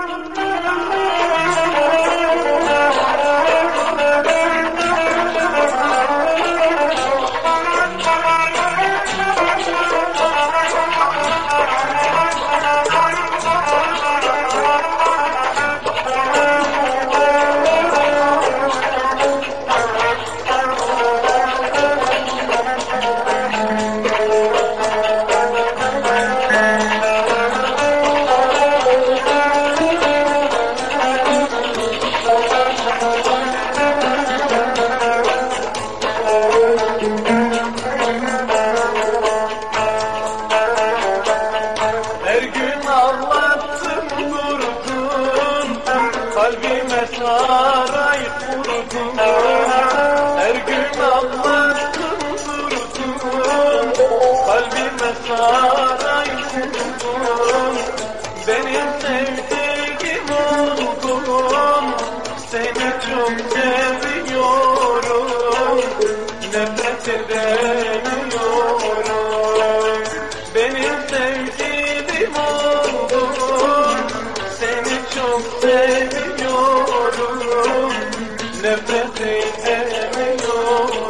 Thank you. Kalbime saray kurdum Her gün Allah kurdum Kalbime saray kurdum Benim sevdiğim oldum Seni çok sevdim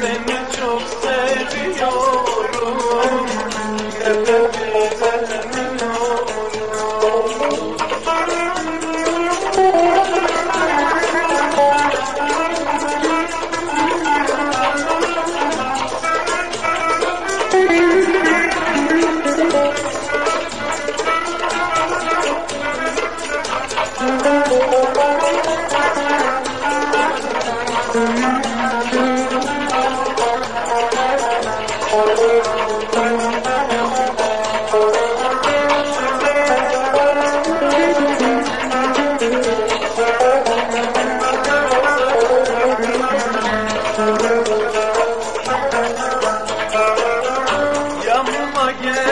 Seni çok seviyorum. Yanıma gel.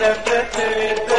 the